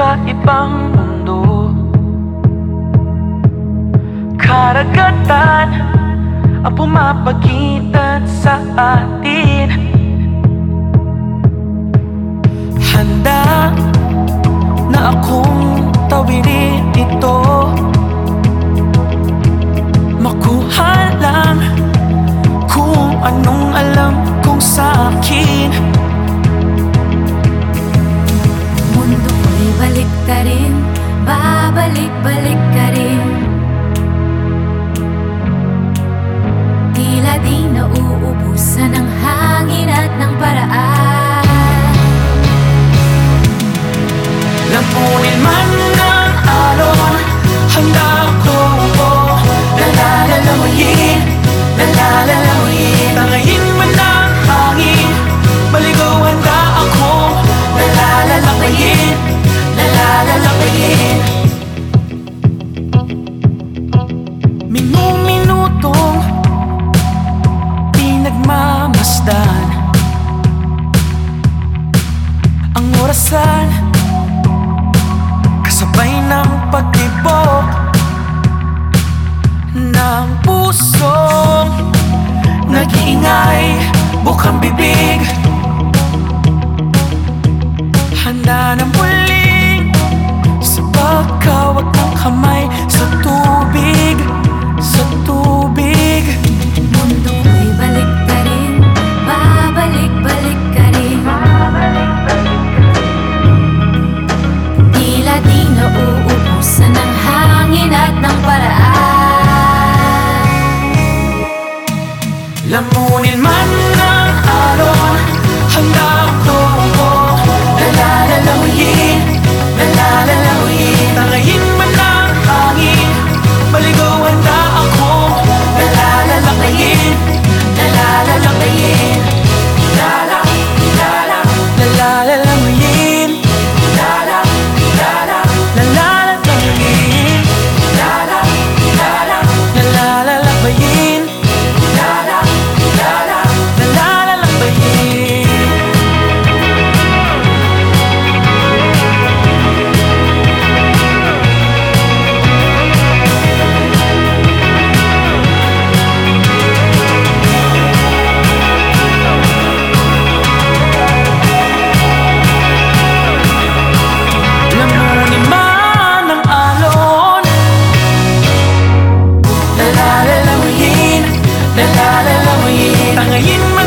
kakaibang mundo. Karagatan ang pumapagitan sa atin. Handa na akong tawinin ito. Makuha lang kung anong alam kong sa Babalik ka rin, babalik balik orasan Kasabay ng pagtibok Ng pusong Nag-iingay Bukang bibig. Handa Nalalangoyin Tangayin mo